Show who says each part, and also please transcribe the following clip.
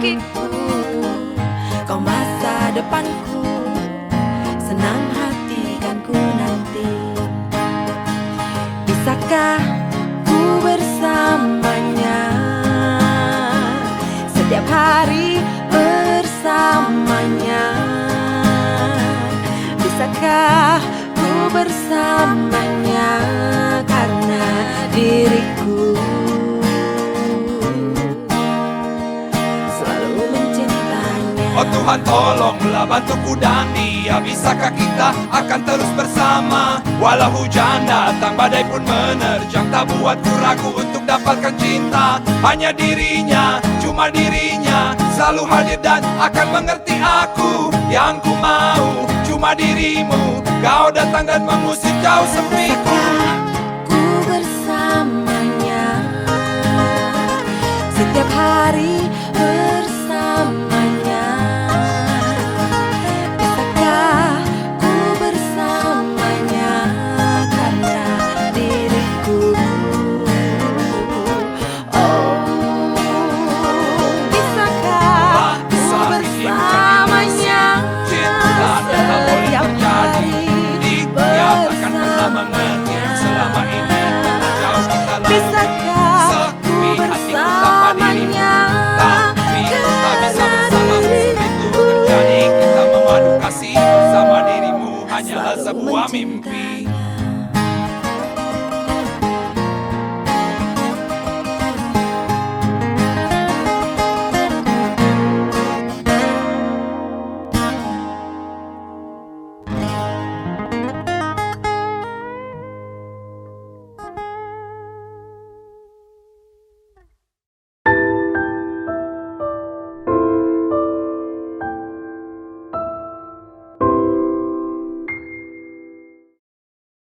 Speaker 1: kakiku Kau masa depanku Senang hati kan ku nanti. Bisakah ku bersamanya? Setiap hari bersamanya. Bisakah ku bersamanya?
Speaker 2: Oh Tuhan tolonglah bantuku dan dia Bisakah kita akan terus bersama. Walau hujan datang badai pun menerjang. Tak buatku ragu untuk dapatkan cinta. Hanya dirinya, cuma dirinya Selalu hadir dan akan mengerti aku. Yang ku mau cuma dirimu. Kau datang dan mengusir jauh sepi pisar